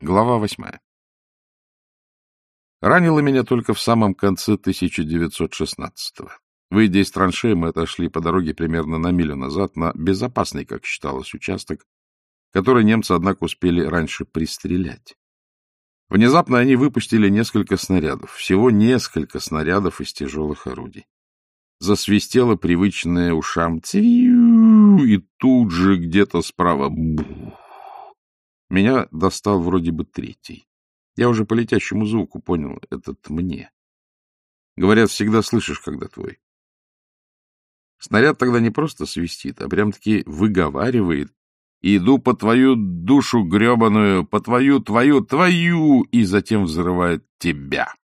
Глава восьмая. Ранило меня только в самом конце 1916-го. Выйдя из траншеи, мы отошли по дороге примерно на милю назад на безопасный, как считалось, участок, который немцы, однако, успели раньше пристрелять. Внезапно они выпустили несколько снарядов, всего несколько снарядов из тяжелых орудий. Засвистело привычное ушам «Цвью!» и тут же где-то справа «бух!» Меня достал вроде бы третий. Я уже по летящему звуку понял, этот мне. Говорят, всегда слышишь, когда твой. Снаряд тогда не просто свистит, а прям-таки выговаривает. «Иду по твою душу гребаную, по твою, твою, твою!» и затем взрывает тебя.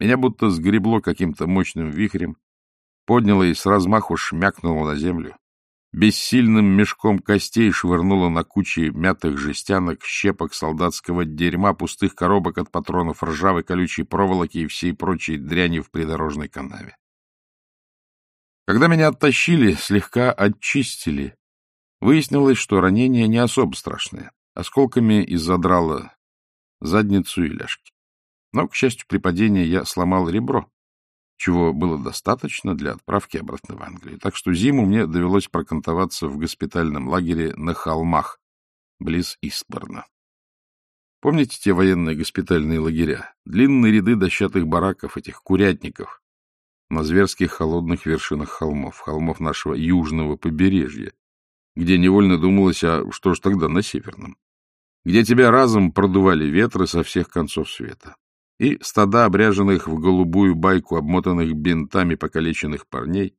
Меня будто сгребло каким-то мощным вихрем, подняло и с размаху шмякнуло на землю бессильным мешком костей швырнула на кучи мятых жестянок, щепок солдатского дерьма, пустых коробок от патронов, ржавой колючей проволоки и всей прочей дряни в придорожной канаве. Когда меня оттащили, слегка очистили, выяснилось, что ранение не особо страшное. Осколками изодрало задницу и ляжки. Но, к счастью, при падении я сломал ребро, чего было достаточно для отправки обратно в Англию. Так что зиму мне довелось прокантоваться в госпитальном лагере на холмах, близ Истборна. Помните те военные госпитальные лагеря? Длинные ряды дощатых бараков, этих курятников, на зверских холодных вершинах холмов, холмов нашего южного побережья, где невольно думалось, а что ж тогда на северном? Где тебя разом продували ветры со всех концов света и стада обряженных в голубую байку, обмотанных бинтами покалеченных парней,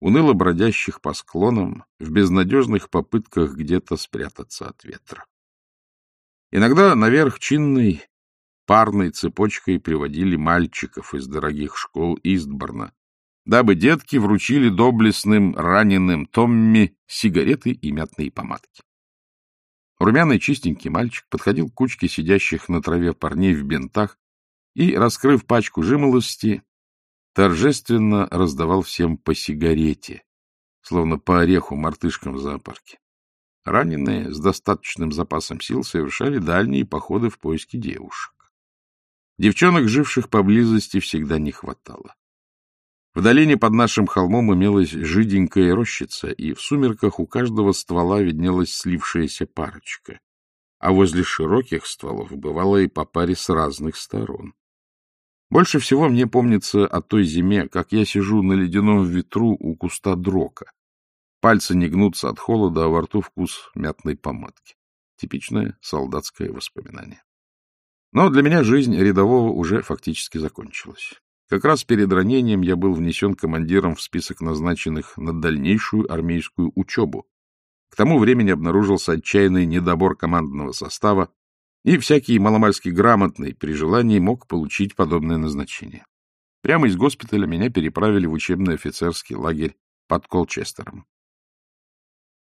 уныло бродящих по склонам в безнадежных попытках где-то спрятаться от ветра. Иногда наверх чинной парной цепочкой приводили мальчиков из дорогих школ Истборна, дабы детки вручили доблестным раненым Томми сигареты и мятные помадки. Румяный чистенький мальчик подходил к кучке сидящих на траве парней в бинтах и, раскрыв пачку жимолости, торжественно раздавал всем по сигарете, словно по ореху мартышкам в зоопарке. Раненые с достаточным запасом сил совершали дальние походы в поиске девушек. Девчонок, живших поблизости, всегда не хватало. В долине под нашим холмом имелась жиденькая рощица, и в сумерках у каждого ствола виднелась слившаяся парочка, а возле широких стволов бывало и по паре с разных сторон. Больше всего мне помнится о той зиме, как я сижу на ледяном ветру у куста дрока. Пальцы не гнутся от холода, а во рту вкус мятной помадки. Типичное солдатское воспоминание. Но для меня жизнь рядового уже фактически закончилась. Как раз перед ранением я был внесен командиром в список назначенных на дальнейшую армейскую учебу. К тому времени обнаружился отчаянный недобор командного состава, и всякий маломальски грамотный при желании мог получить подобное назначение. Прямо из госпиталя меня переправили в учебный офицерский лагерь под Колчестером.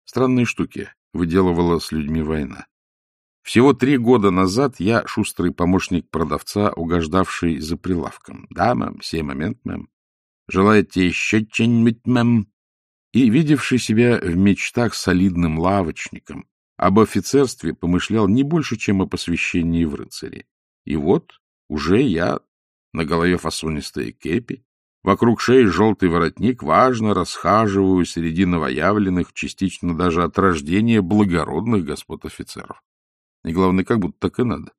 Странные штуки выделывала с людьми война. Всего три года назад я шустрый помощник продавца, угождавший за прилавком. Да, мэм, сей момент, мэм. Желаете еще что-нибудь, мэм? И видевший себя в мечтах солидным лавочником, об офицерстве помышлял не больше, чем о посвящении в рыцари. И вот уже я, на голове фасонистые кепи, вокруг шеи желтый воротник, важно расхаживаю среди новоявленных, частично даже от рождения благородных господ офицеров. И главное, как будто так и надо.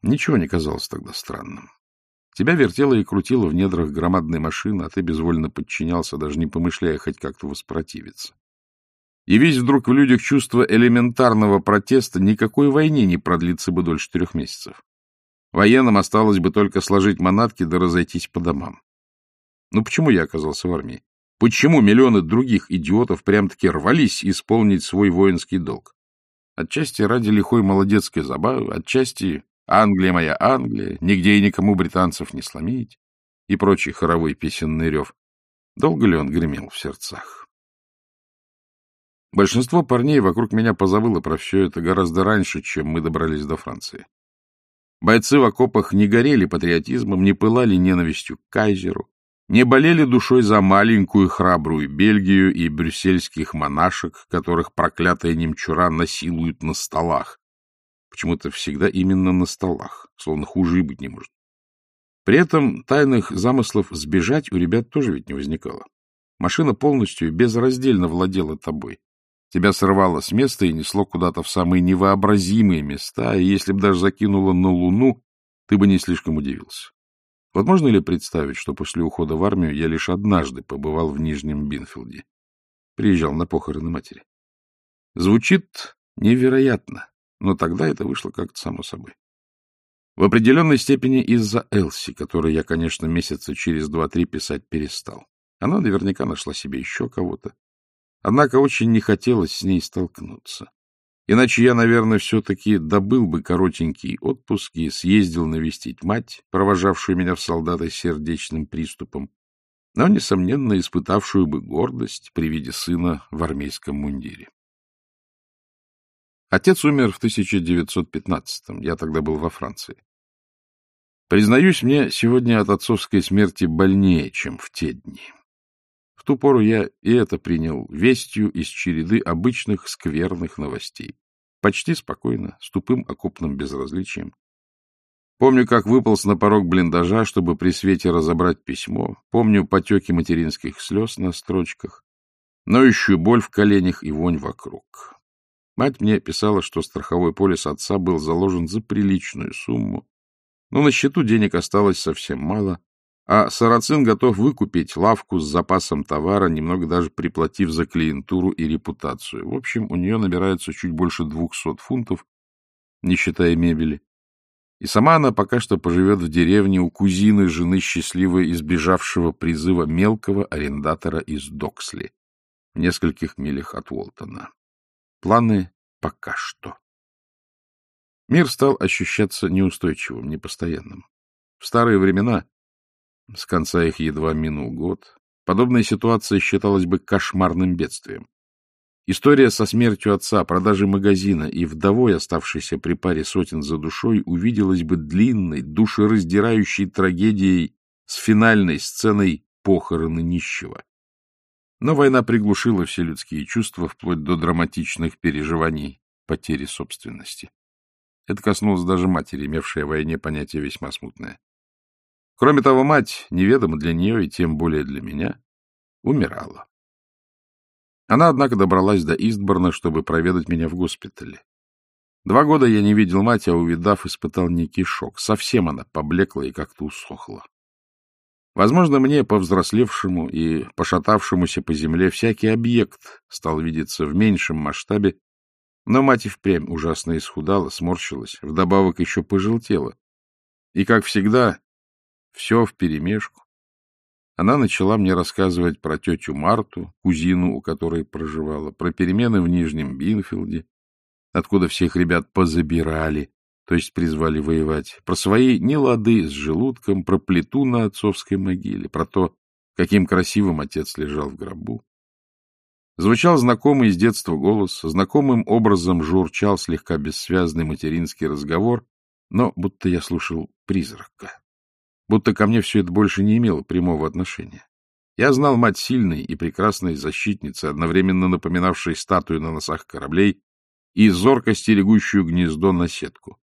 Ничего не казалось тогда странным. Тебя вертело и крутило в недрах громадной машины, а ты безвольно подчинялся, даже не помышляя хоть как-то воспротивиться. Явись вдруг в людях чувство элементарного протеста, никакой войне не продлится бы дольше трех месяцев. Военным осталось бы только сложить манатки да разойтись по домам. Ну почему я оказался в армии? Почему миллионы других идиотов прям-таки рвались исполнить свой воинский долг? Отчасти ради лихой молодецкой забавы, отчасти Англия моя Англия, нигде и никому британцев не сломить и прочий хоровой песенный рев. Долго ли он гремел в сердцах? Большинство парней вокруг меня позабыло про все это гораздо раньше, чем мы добрались до Франции. Бойцы в окопах не горели патриотизмом, не пылали ненавистью к кайзеру, не болели душой за маленькую храбрую Бельгию и брюссельских монашек, которых проклятая немчура насилует на столах. почему-то всегда именно на столах, словно хуже и быть не может. При этом тайных замыслов сбежать у ребят тоже ведь не возникало. Машина полностью и безраздельно владела тобой. Тебя сорвало с места и несло куда-то в самые невообразимые места, и если бы даже закинуло на Луну, ты бы не слишком удивился. Вот можно ли представить, что после ухода в армию я лишь однажды побывал в Нижнем Бинфилде? Приезжал на похороны матери. Звучит невероятно, но тогда это вышло как-то само собой. В определенной степени из-за Элси, которой я, конечно, месяца через два-три писать перестал. Она наверняка нашла себе еще кого-то. Однако очень не хотелось с ней столкнуться. Иначе я, наверное, все-таки добыл бы коротенький отпуск и съездил навестить мать, провожавшую меня в солдаты сердечным приступом, но, несомненно, испытавшую бы гордость при виде сына в армейском мундире. Отец умер в 1915-м, я тогда был во Франции. Признаюсь, мне сегодня от отцовской смерти больнее, чем в те дни. В ту пору я и это принял вестью из череды обычных скверных новостей. Почти спокойно, с тупым окопным безразличием. Помню, как выполз на порог блиндажа, чтобы при свете разобрать письмо. Помню потеки материнских слез на строчках. Ноющую боль в коленях и вонь вокруг. Мать мне писала, что страховой полис отца был заложен за приличную сумму, но на счету денег осталось совсем мало, а Сарацин готов выкупить лавку с запасом товара, немного даже приплатив за клиентуру и репутацию. В общем, у нее набирается чуть больше двухсот фунтов, не считая мебели. И сама она пока что поживет в деревне у кузины жены счастливой избежавшего призыва мелкого арендатора из Доксли, в нескольких милях от Уолтона. Планы пока что. Мир стал ощущаться неустойчивым, непостоянным. В старые времена с конца их едва минул год. Подобная ситуация считалась бы кошмарным бедствием. История со смертью отца, продажей магазина и вдовой, оставшейся при паре сотен за душой, увиделась бы длинной, душераздирающей трагедией с финальной сценой похороны нищего. Но война приглушила все людские чувства, вплоть до драматичных переживаний потери собственности. Это коснулось даже матери, имевшей о войне понятие весьма смутное. Кроме того, мать, неведомо для нее и тем более для меня, умирала. Она, однако, добралась до Истборна, чтобы проведать меня в госпитале. Два года я не видел мать, а увидав, испытал некий шок. Совсем она поблекла и как-то усохла. Возможно, мне, повзрослевшему и пошатавшемуся по земле, всякий объект стал видеться в меньшем масштабе, но мать и впрямь ужасно исхудала, сморщилась, вдобавок еще пожелтела. И, как всегда, все вперемешку. Она начала мне рассказывать про тетю Марту, кузину, у которой проживала, про перемены в Нижнем Бинфилде, откуда всех ребят позабирали, то есть призвали воевать, про свои нелады с желудком, про плиту на отцовской могиле, про то, каким красивым отец лежал в гробу. Звучал знакомый с детства голос, знакомым образом журчал слегка бессвязный материнский разговор, но будто я слушал призрака будто ко мне все это больше не имело прямого отношения. Я знал мать сильной и прекрасной защитницы, одновременно напоминавшей статую на носах кораблей и зорко стерегущую гнездо на сетку.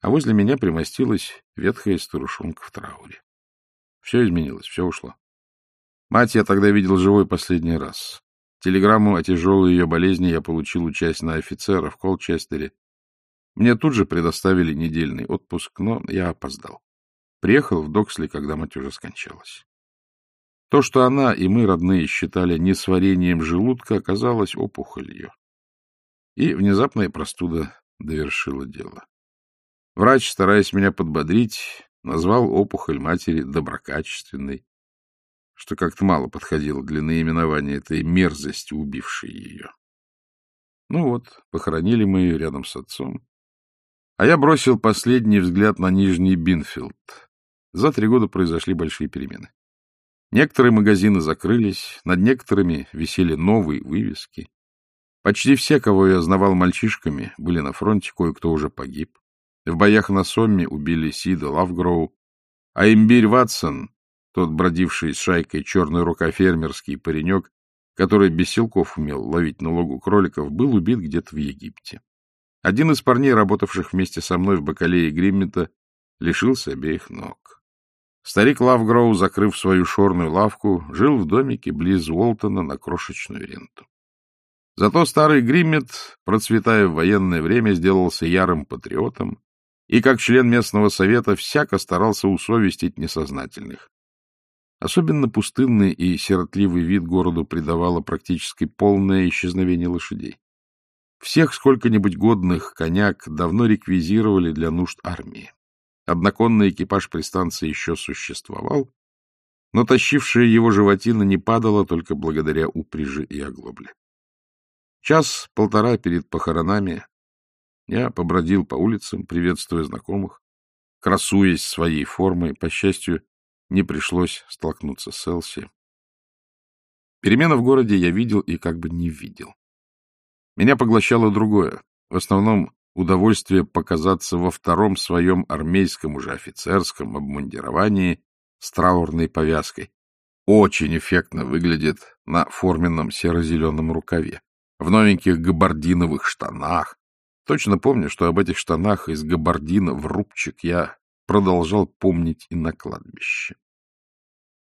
А возле меня примостилась ветхая старушонка в трауре. Все изменилось, все ушло. Мать я тогда видел живой последний раз. Телеграмму о тяжелой ее болезни я получил, учась на офицера в Колчестере. Мне тут же предоставили недельный отпуск, но я опоздал. Приехал в Доксли, когда мать уже скончалась. То, что она и мы, родные, считали несварением желудка, оказалось опухолью. И внезапная простуда довершила дело. Врач, стараясь меня подбодрить, назвал опухоль матери доброкачественной, что как-то мало подходило для наименования этой мерзости, убившей ее. Ну вот, похоронили мы ее рядом с отцом. А я бросил последний взгляд на Нижний Бинфилд, за три года произошли большие перемены. Некоторые магазины закрылись, над некоторыми висели новые вывески. Почти все, кого я знавал мальчишками, были на фронте, кое-кто уже погиб. В боях на Сомме убили Сида Лавгроу, а имбирь Ватсон, тот бродивший с шайкой черный рука фермерский паренек, который без силков умел ловить на логу кроликов, был убит где-то в Египте. Один из парней, работавших вместе со мной в бакалее Гриммета, лишился обеих ног. Старик Лавгроу, закрыв свою шорную лавку, жил в домике близ Уолтона на крошечную ренту. Зато старый Гриммет, процветая в военное время, сделался ярым патриотом и, как член местного совета, всяко старался усовестить несознательных. Особенно пустынный и сиротливый вид городу придавало практически полное исчезновение лошадей. Всех сколько-нибудь годных коняк давно реквизировали для нужд армии. Одноконный экипаж при станции еще существовал, но тащившая его животина не падала только благодаря упряжи и оглобле. Час-полтора перед похоронами я побродил по улицам, приветствуя знакомых, красуясь своей формой. По счастью, не пришлось столкнуться с Элси. Перемены в городе я видел и как бы не видел. Меня поглощало другое, в основном удовольствие показаться во втором своем армейском уже офицерском обмундировании с траурной повязкой. Очень эффектно выглядит на форменном серо-зеленом рукаве, в новеньких габардиновых штанах. Точно помню, что об этих штанах из габардина в рубчик я продолжал помнить и на кладбище.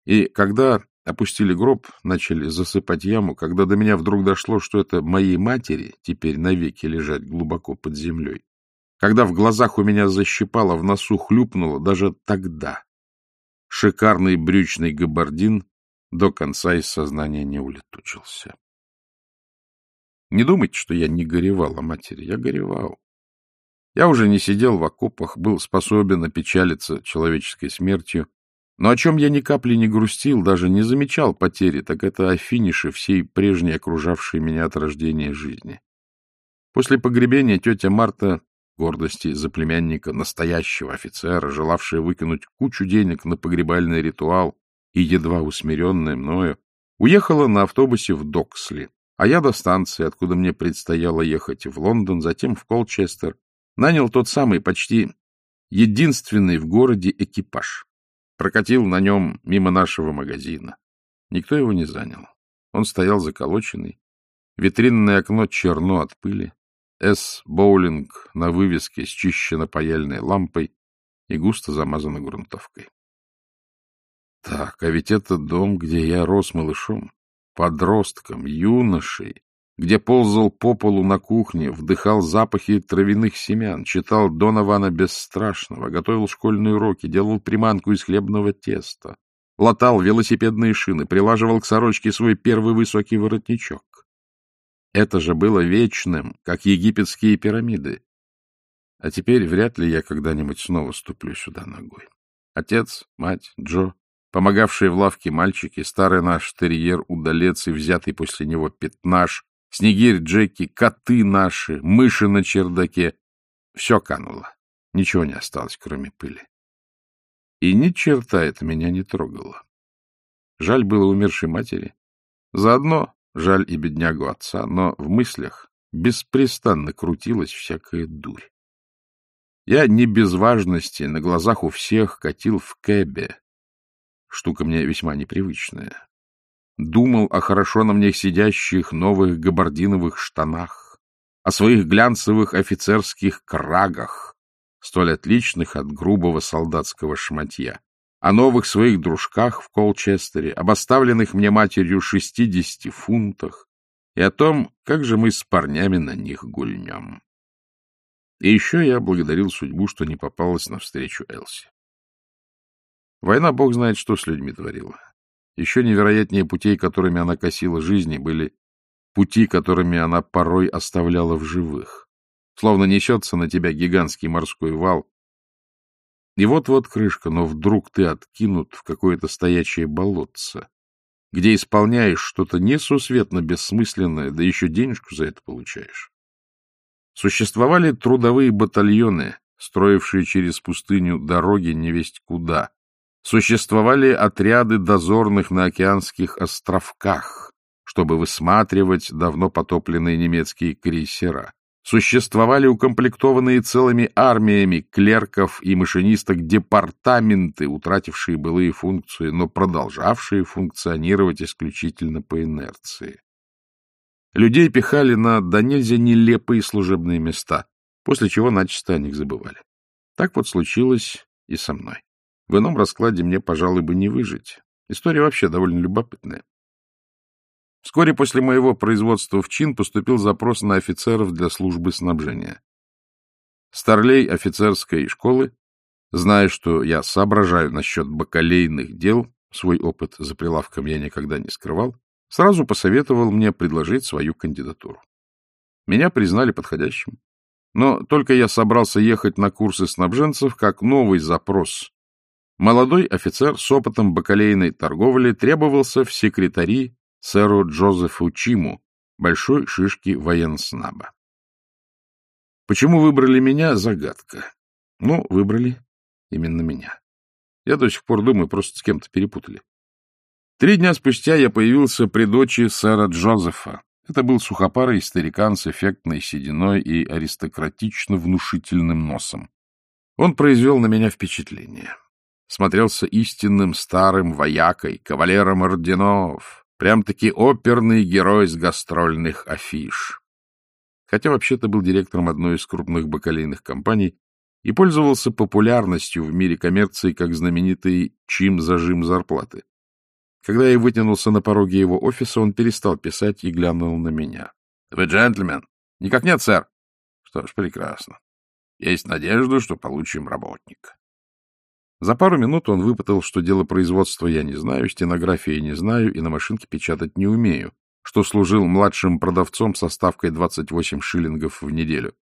И когда опустили гроб, начали засыпать яму, когда до меня вдруг дошло, что это моей матери теперь навеки лежать глубоко под землей, когда в глазах у меня защипало, в носу хлюпнуло, даже тогда шикарный брючный габардин до конца из сознания не улетучился. Не думайте, что я не горевал о матери. Я горевал. Я уже не сидел в окопах, был способен опечалиться человеческой смертью, но о чем я ни капли не грустил, даже не замечал потери, так это о финише всей прежней окружавшей меня от рождения жизни. После погребения тетя Марта, гордости за племянника, настоящего офицера, желавшая выкинуть кучу денег на погребальный ритуал и едва усмиренная мною, уехала на автобусе в Доксли, а я до станции, откуда мне предстояло ехать в Лондон, затем в Колчестер, нанял тот самый, почти единственный в городе экипаж. Прокатил на нем мимо нашего магазина. Никто его не занял. Он стоял заколоченный. Витринное окно черно от пыли. «С. Боулинг» на вывеске счищено паяльной лампой и густо замазано грунтовкой. Так, а ведь это дом, где я рос малышом, подростком, юношей, где ползал по полу на кухне, вдыхал запахи травяных семян, читал Донована Бесстрашного, готовил школьные уроки, делал приманку из хлебного теста, латал велосипедные шины, прилаживал к сорочке свой первый высокий воротничок. Это же было вечным, как египетские пирамиды. А теперь вряд ли я когда-нибудь снова ступлю сюда ногой. Отец, мать, Джо, помогавшие в лавке мальчики, старый наш терьер-удалец и взятый после него пятнаш, Снегирь Джеки, коты наши, мыши на чердаке. Все кануло. Ничего не осталось, кроме пыли. И ни черта это меня не трогало. Жаль было умершей матери. Заодно жаль и беднягу отца, но в мыслях беспрестанно крутилась всякая дурь. Я не без важности на глазах у всех катил в кэбе. Штука мне весьма непривычная думал о хорошо на мне сидящих новых габардиновых штанах, о своих глянцевых офицерских крагах, столь отличных от грубого солдатского шматья, о новых своих дружках в Колчестере, об оставленных мне матерью шестидесяти фунтах и о том, как же мы с парнями на них гульнем. И еще я благодарил судьбу, что не попалась навстречу Элси. Война, бог знает, что с людьми творила. Еще невероятнее путей, которыми она косила жизни, были пути, которыми она порой оставляла в живых. Словно несется на тебя гигантский морской вал. И вот-вот крышка, но вдруг ты откинут в какое-то стоячее болотце, где исполняешь что-то несусветно бессмысленное, да еще денежку за это получаешь. Существовали трудовые батальоны, строившие через пустыню дороги невесть куда, Существовали отряды дозорных на океанских островках, чтобы высматривать давно потопленные немецкие крейсера. Существовали укомплектованные целыми армиями клерков и машинисток департаменты, утратившие былые функции, но продолжавшие функционировать исключительно по инерции. Людей пихали на до нельзя нелепые служебные места, после чего начисто о них забывали. Так вот случилось и со мной. В ином раскладе мне, пожалуй, бы не выжить. История вообще довольно любопытная. Вскоре после моего производства в чин поступил запрос на офицеров для службы снабжения. Старлей офицерской школы, зная, что я соображаю насчет бакалейных дел, свой опыт за прилавком я никогда не скрывал, сразу посоветовал мне предложить свою кандидатуру. Меня признали подходящим. Но только я собрался ехать на курсы снабженцев, как новый запрос. Молодой офицер с опытом бакалейной торговли требовался в секретари сэру Джозефу Чиму, большой шишки военснаба. Почему выбрали меня — загадка. Ну, выбрали именно меня. Я до сих пор думаю, просто с кем-то перепутали. Три дня спустя я появился при дочи сэра Джозефа. Это был сухопарый старикан с эффектной сединой и аристократично внушительным носом. Он произвел на меня впечатление. Смотрелся истинным старым воякой, кавалером орденов, прям-таки оперный герой с гастрольных афиш. Хотя вообще-то был директором одной из крупных бакалейных компаний и пользовался популярностью в мире коммерции как знаменитый чим-зажим зарплаты. Когда я вытянулся на пороге его офиса, он перестал писать и глянул на меня. — Вы джентльмен? — Никак нет, сэр. — Что ж, прекрасно. Есть надежда, что получим работника. За пару минут он выпытал, что дело производства я не знаю, стенографии не знаю и на машинке печатать не умею, что служил младшим продавцом со ставкой 28 шиллингов в неделю.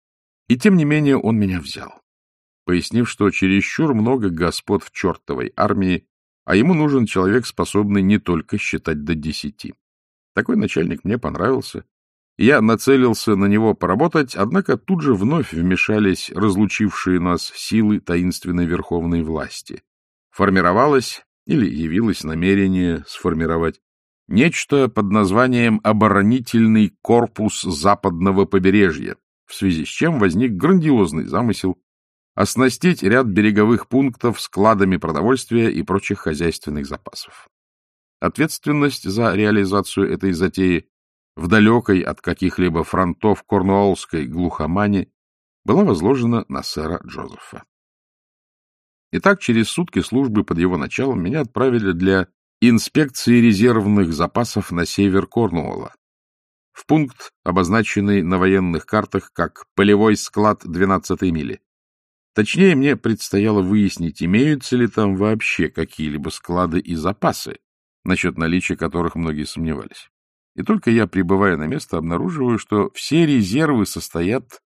И тем не менее он меня взял, пояснив, что чересчур много господ в чертовой армии а ему нужен человек, способный не только считать до десяти. Такой начальник мне понравился. Я нацелился на него поработать, однако тут же вновь вмешались разлучившие нас силы таинственной верховной власти. Формировалось или явилось намерение сформировать нечто под названием «Оборонительный корпус западного побережья», в связи с чем возник грандиозный замысел оснастить ряд береговых пунктов складами продовольствия и прочих хозяйственных запасов. Ответственность за реализацию этой затеи в далекой от каких-либо фронтов корнуоллской глухомане была возложена на сэра Джозефа. Итак, через сутки службы под его началом меня отправили для инспекции резервных запасов на север Корнуолла, в пункт, обозначенный на военных картах как полевой склад 12-й мили. Точнее, мне предстояло выяснить, имеются ли там вообще какие-либо склады и запасы, насчет наличия которых многие сомневались. И только я, прибывая на место, обнаруживаю, что все резервы состоят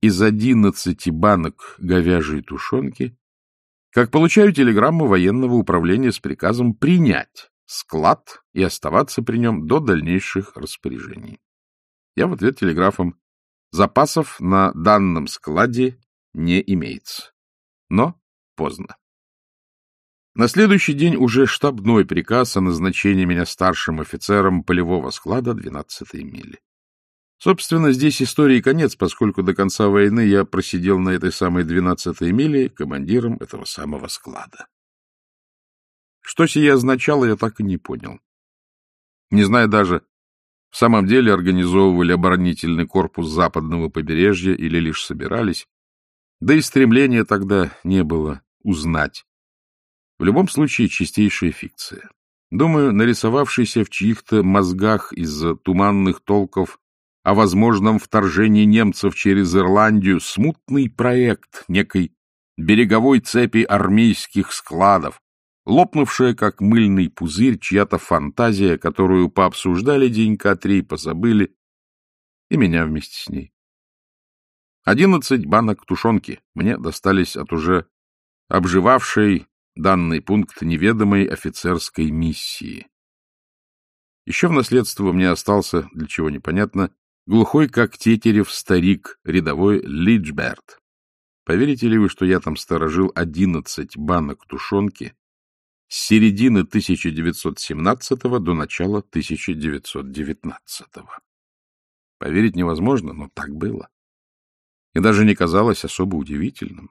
из одиннадцати банок говяжьей тушенки, как получаю телеграмму военного управления с приказом принять склад и оставаться при нем до дальнейших распоряжений. Я в ответ телеграфом запасов на данном складе не имеется. Но поздно. На следующий день уже штабной приказ о назначении меня старшим офицером полевого склада 12-й мили. Собственно, здесь истории конец, поскольку до конца войны я просидел на этой самой 12-й миле командиром этого самого склада. Что сие означало, я так и не понял. Не знаю даже, в самом деле организовывали оборонительный корпус западного побережья или лишь собирались, да и стремления тогда не было узнать. В любом случае, чистейшая фикция. Думаю, нарисовавшийся в чьих-то мозгах из-за туманных толков о возможном вторжении немцев через Ирландию смутный проект некой береговой цепи армейских складов, лопнувшая, как мыльный пузырь, чья-то фантазия, которую пообсуждали денька три, позабыли, и меня вместе с ней. Одиннадцать банок тушенки мне достались от уже обживавшей данный пункт неведомой офицерской миссии. Еще в наследство мне остался, для чего непонятно, глухой как тетерев старик, рядовой Лиджберт. Поверите ли вы, что я там сторожил одиннадцать банок тушенки с середины 1917 до начала 1919? Поверить невозможно, но так было и даже не казалось особо удивительным.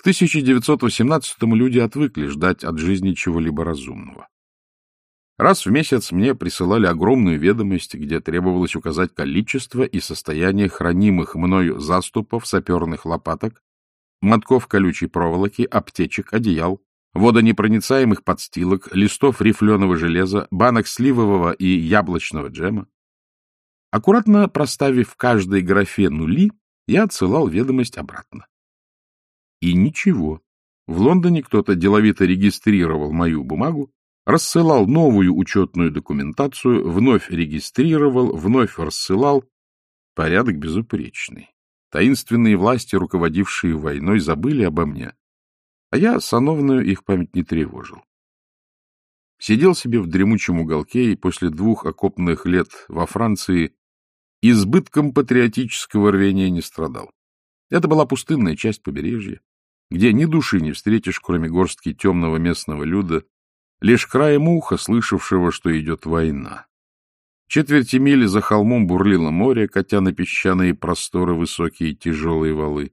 К 1918-му люди отвыкли ждать от жизни чего-либо разумного. Раз в месяц мне присылали огромную ведомость, где требовалось указать количество и состояние хранимых мною заступов, саперных лопаток, мотков колючей проволоки, аптечек, одеял, водонепроницаемых подстилок, листов рифленого железа, банок сливового и яблочного джема. Аккуратно проставив в каждой графе нули, я отсылал ведомость обратно. И ничего. В Лондоне кто-то деловито регистрировал мою бумагу, рассылал новую учетную документацию, вновь регистрировал, вновь рассылал. Порядок безупречный. Таинственные власти, руководившие войной, забыли обо мне, а я сановную их память не тревожил. Сидел себе в дремучем уголке и после двух окопных лет во Франции избытком патриотического рвения не страдал. Это была пустынная часть побережья, где ни души не встретишь, кроме горстки темного местного люда, лишь краем уха, слышавшего, что идет война. Четверти мили за холмом бурлило море, катя на песчаные просторы высокие тяжелые валы.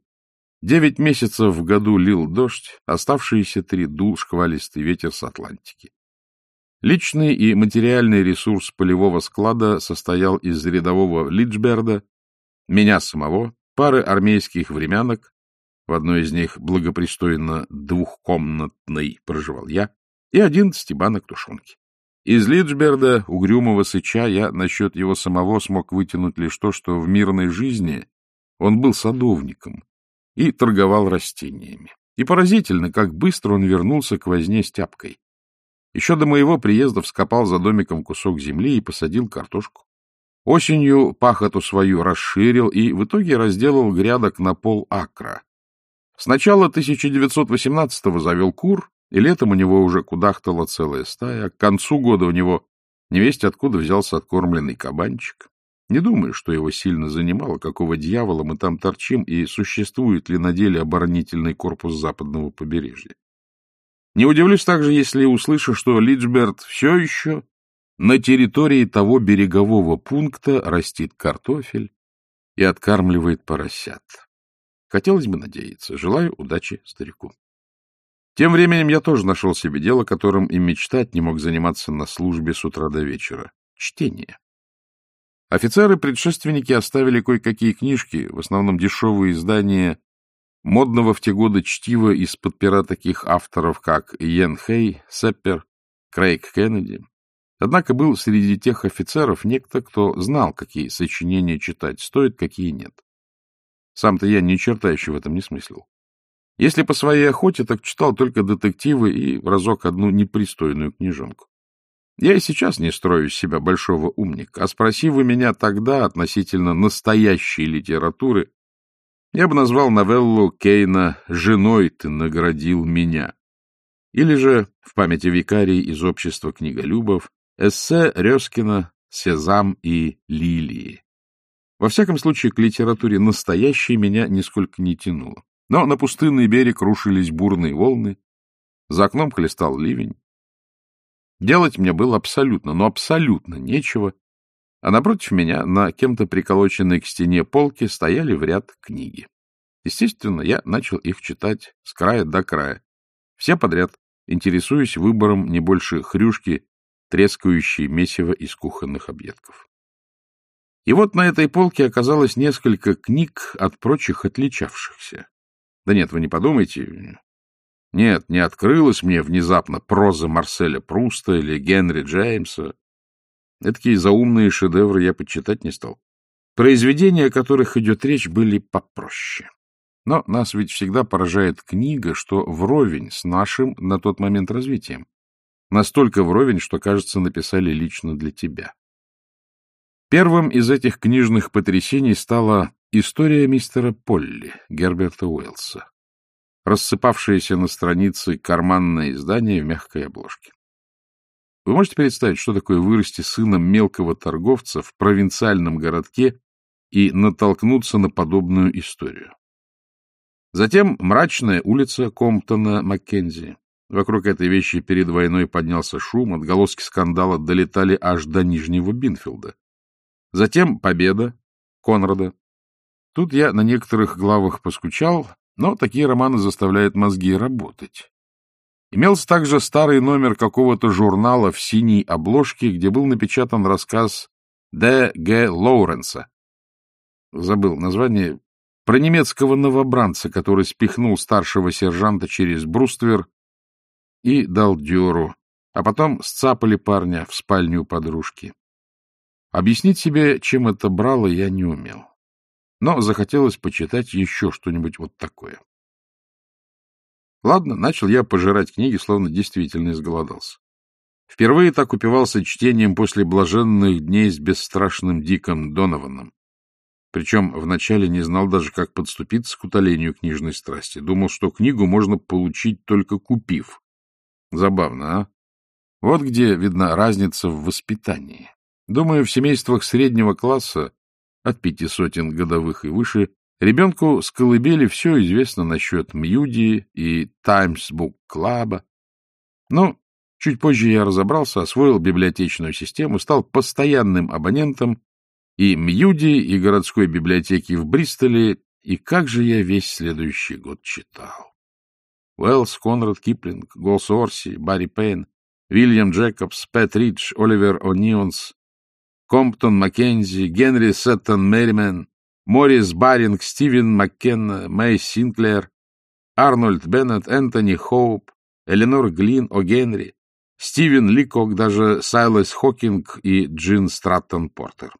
Девять месяцев в году лил дождь, оставшиеся три дул шквалистый ветер с Атлантики. Личный и материальный ресурс полевого склада состоял из рядового Лиджберда, меня самого, пары армейских времянок, в одной из них благопристойно двухкомнатной проживал я, и одиннадцати банок тушенки. Из Лиджберда, угрюмого сыча, я насчет его самого смог вытянуть лишь то, что в мирной жизни он был садовником, и торговал растениями. И поразительно, как быстро он вернулся к возне с тяпкой. Еще до моего приезда вскопал за домиком кусок земли и посадил картошку. Осенью пахоту свою расширил и в итоге разделал грядок на пол акра. С начала 1918-го завел кур, и летом у него уже кудахтала целая стая, к концу года у него невесть откуда взялся откормленный кабанчик. Не думаю, что его сильно занимало, какого дьявола мы там торчим и существует ли на деле оборонительный корпус западного побережья. Не удивлюсь также, если услышу, что Лиджберт все еще на территории того берегового пункта растит картофель и откармливает поросят. Хотелось бы надеяться. Желаю удачи старику. Тем временем я тоже нашел себе дело, которым и мечтать не мог заниматься на службе с утра до вечера. Чтение. Офицеры-предшественники оставили кое-какие книжки, в основном дешевые издания модного в те годы чтива из-под пера таких авторов, как Йен Хей, Сеппер, Крейг Кеннеди. Однако был среди тех офицеров некто, кто знал, какие сочинения читать стоит, какие нет. Сам-то я ни черта еще в этом не смыслил. Если по своей охоте, так читал только детективы и разок одну непристойную книжонку. Я и сейчас не строю из себя большого умника, а спроси вы меня тогда относительно настоящей литературы, я бы назвал новеллу Кейна «Женой ты наградил меня». Или же, в памяти викарий из общества книголюбов, эссе Резкина «Сезам и лилии». Во всяком случае, к литературе настоящей меня нисколько не тянуло. Но на пустынный берег рушились бурные волны, за окном хлестал ливень, Делать мне было абсолютно, но абсолютно нечего, а напротив меня на кем-то приколоченной к стене полке стояли в ряд книги. Естественно, я начал их читать с края до края. Все подряд, интересуясь выбором не больше хрюшки, трескающей месиво из кухонных объедков. И вот на этой полке оказалось несколько книг от прочих отличавшихся. Да нет, вы не подумайте, нет, не открылась мне внезапно проза Марселя Пруста или Генри Джеймса. Такие заумные шедевры я почитать не стал. Произведения, о которых идет речь, были попроще. Но нас ведь всегда поражает книга, что вровень с нашим на тот момент развитием. Настолько вровень, что, кажется, написали лично для тебя. Первым из этих книжных потрясений стала история мистера Полли Герберта Уэллса рассыпавшееся на странице карманное издание в мягкой обложке. Вы можете представить, что такое вырасти сыном мелкого торговца в провинциальном городке и натолкнуться на подобную историю? Затем мрачная улица Комптона Маккензи. Вокруг этой вещи перед войной поднялся шум, отголоски скандала долетали аж до Нижнего Бинфилда. Затем победа Конрада. Тут я на некоторых главах поскучал, но такие романы заставляют мозги работать. Имелся также старый номер какого-то журнала в синей обложке, где был напечатан рассказ Д. Г. Лоуренса. Забыл название. Про немецкого новобранца, который спихнул старшего сержанта через бруствер и дал дёру, а потом сцапали парня в спальню подружки. Объяснить себе, чем это брало, я не умел. Но захотелось почитать еще что-нибудь вот такое. Ладно, начал я пожирать книги, словно действительно изголодался. Впервые так упивался чтением после блаженных дней с бесстрашным Диком Донованом. Причем вначале не знал даже, как подступиться к утолению книжной страсти. Думал, что книгу можно получить, только купив. Забавно, а? Вот где видна разница в воспитании. Думаю, в семействах среднего класса, от пяти сотен годовых и выше, ребенку с колыбели все известно насчет Мьюди и Book Club. Но чуть позже я разобрался, освоил библиотечную систему, стал постоянным абонентом и Мьюди, и городской библиотеки в Бристоле, и как же я весь следующий год читал. Уэллс, Конрад Киплинг, Голс Орси, Барри Пейн, Вильям Джекобс, Пэт Ридж, Оливер О'Нионс, Комптон Маккензи, Генри Сеттон Мерримен, Морис Баринг, Стивен Маккенна, Мэй Синклер, Арнольд Беннет, Энтони Хоуп, Эленор Глин, О. Генри, Стивен Ликок, даже Сайлас Хокинг и Джин Страттон Портер.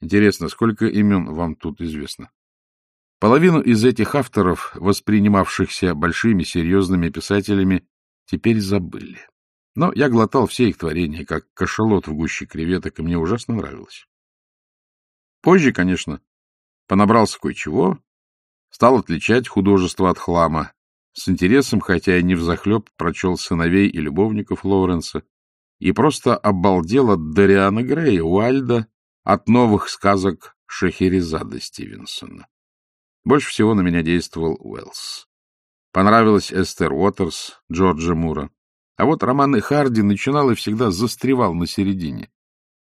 Интересно, сколько имен вам тут известно? Половину из этих авторов, воспринимавшихся большими серьезными писателями, теперь забыли. Но я глотал все их творения, как кашалот в гуще креветок, и мне ужасно нравилось. Позже, конечно, понабрался кое-чего, стал отличать художество от хлама. С интересом, хотя и не взахлеб, прочел сыновей и любовников Лоуренса и просто обалдел от Дариана Грея, Уальда, от новых сказок Шахерезада Стивенсона. Больше всего на меня действовал Уэллс. Понравилась Эстер Уотерс, Джорджа Мура. А вот романы Харди начинал и всегда застревал на середине.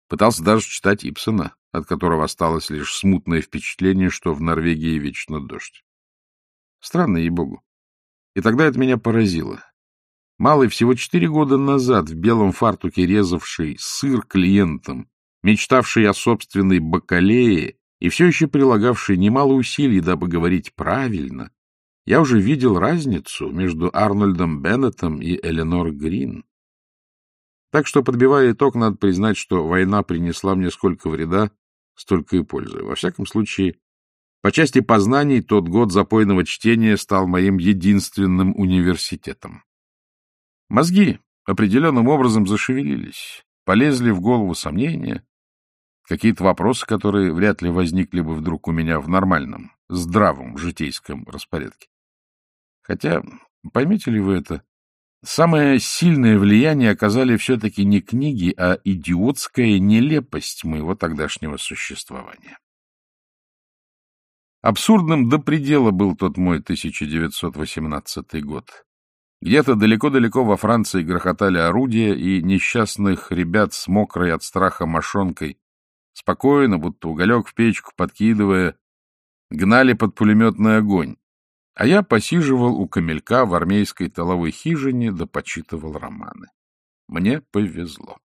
Пытался даже читать Ипсона, от которого осталось лишь смутное впечатление, что в Норвегии вечно дождь. Странно, ей-богу. И тогда это меня поразило. Малый всего четыре года назад в белом фартуке резавший сыр клиентам, мечтавший о собственной бакалее и все еще прилагавший немало усилий, дабы говорить правильно, я уже видел разницу между Арнольдом Беннетом и Эленор Грин. Так что, подбивая итог, надо признать, что война принесла мне сколько вреда, столько и пользы. Во всяком случае, по части познаний тот год запойного чтения стал моим единственным университетом. Мозги определенным образом зашевелились, полезли в голову сомнения, какие-то вопросы, которые вряд ли возникли бы вдруг у меня в нормальном, здравом житейском распорядке. Хотя, поймете ли вы это, самое сильное влияние оказали все-таки не книги, а идиотская нелепость моего тогдашнего существования. Абсурдным до предела был тот мой 1918 год. Где-то далеко-далеко во Франции грохотали орудия, и несчастных ребят с мокрой от страха мошонкой, спокойно, будто уголек в печку подкидывая, гнали под пулеметный огонь, а я посиживал у камелька в армейской толовой хижине да почитывал романы. Мне повезло.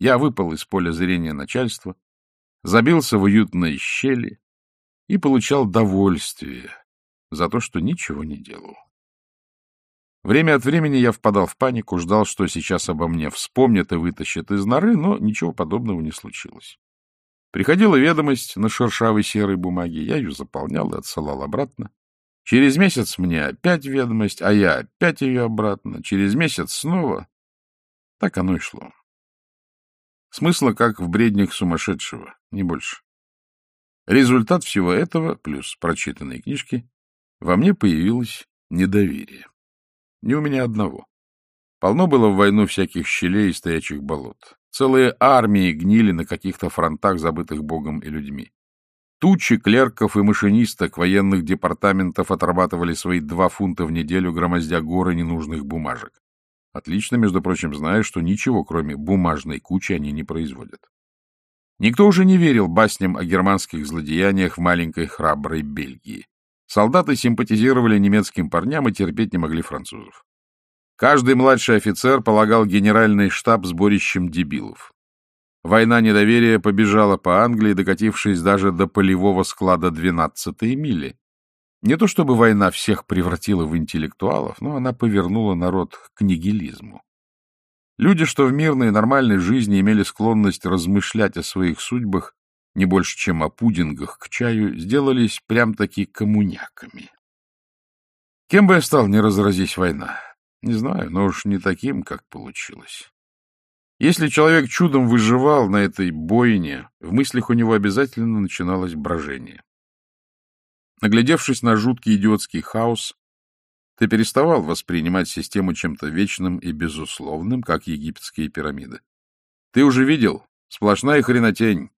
Я выпал из поля зрения начальства, забился в уютной щели и получал довольствие за то, что ничего не делал. Время от времени я впадал в панику, ждал, что сейчас обо мне вспомнят и вытащат из норы, но ничего подобного не случилось. Приходила ведомость на шершавой серой бумаге, я ее заполнял и отсылал обратно. Через месяц мне опять ведомость, а я опять ее обратно. Через месяц снова. Так оно и шло. Смысла как в бреднях сумасшедшего, не больше. Результат всего этого, плюс прочитанные книжки, во мне появилось недоверие. Не у меня одного. Полно было в войну всяких щелей и стоячих болот. Целые армии гнили на каких-то фронтах, забытых Богом и людьми. Тучи клерков и машинисток военных департаментов отрабатывали свои два фунта в неделю, громоздя горы ненужных бумажек. Отлично, между прочим, зная, что ничего, кроме бумажной кучи, они не производят. Никто уже не верил басням о германских злодеяниях в маленькой храброй Бельгии. Солдаты симпатизировали немецким парням и терпеть не могли французов. Каждый младший офицер полагал генеральный штаб сборищем дебилов. Война недоверия побежала по Англии, докатившись даже до полевого склада 12-й мили. Не то чтобы война всех превратила в интеллектуалов, но она повернула народ к нигилизму. Люди, что в мирной нормальной жизни имели склонность размышлять о своих судьбах не больше, чем о пудингах к чаю, сделались прям-таки коммуняками. Кем бы я стал, не разразись война? Не знаю, но уж не таким, как получилось. Если человек чудом выживал на этой бойне, в мыслях у него обязательно начиналось брожение. Наглядевшись на жуткий идиотский хаос, ты переставал воспринимать систему чем-то вечным и безусловным, как египетские пирамиды. Ты уже видел сплошная хренотень,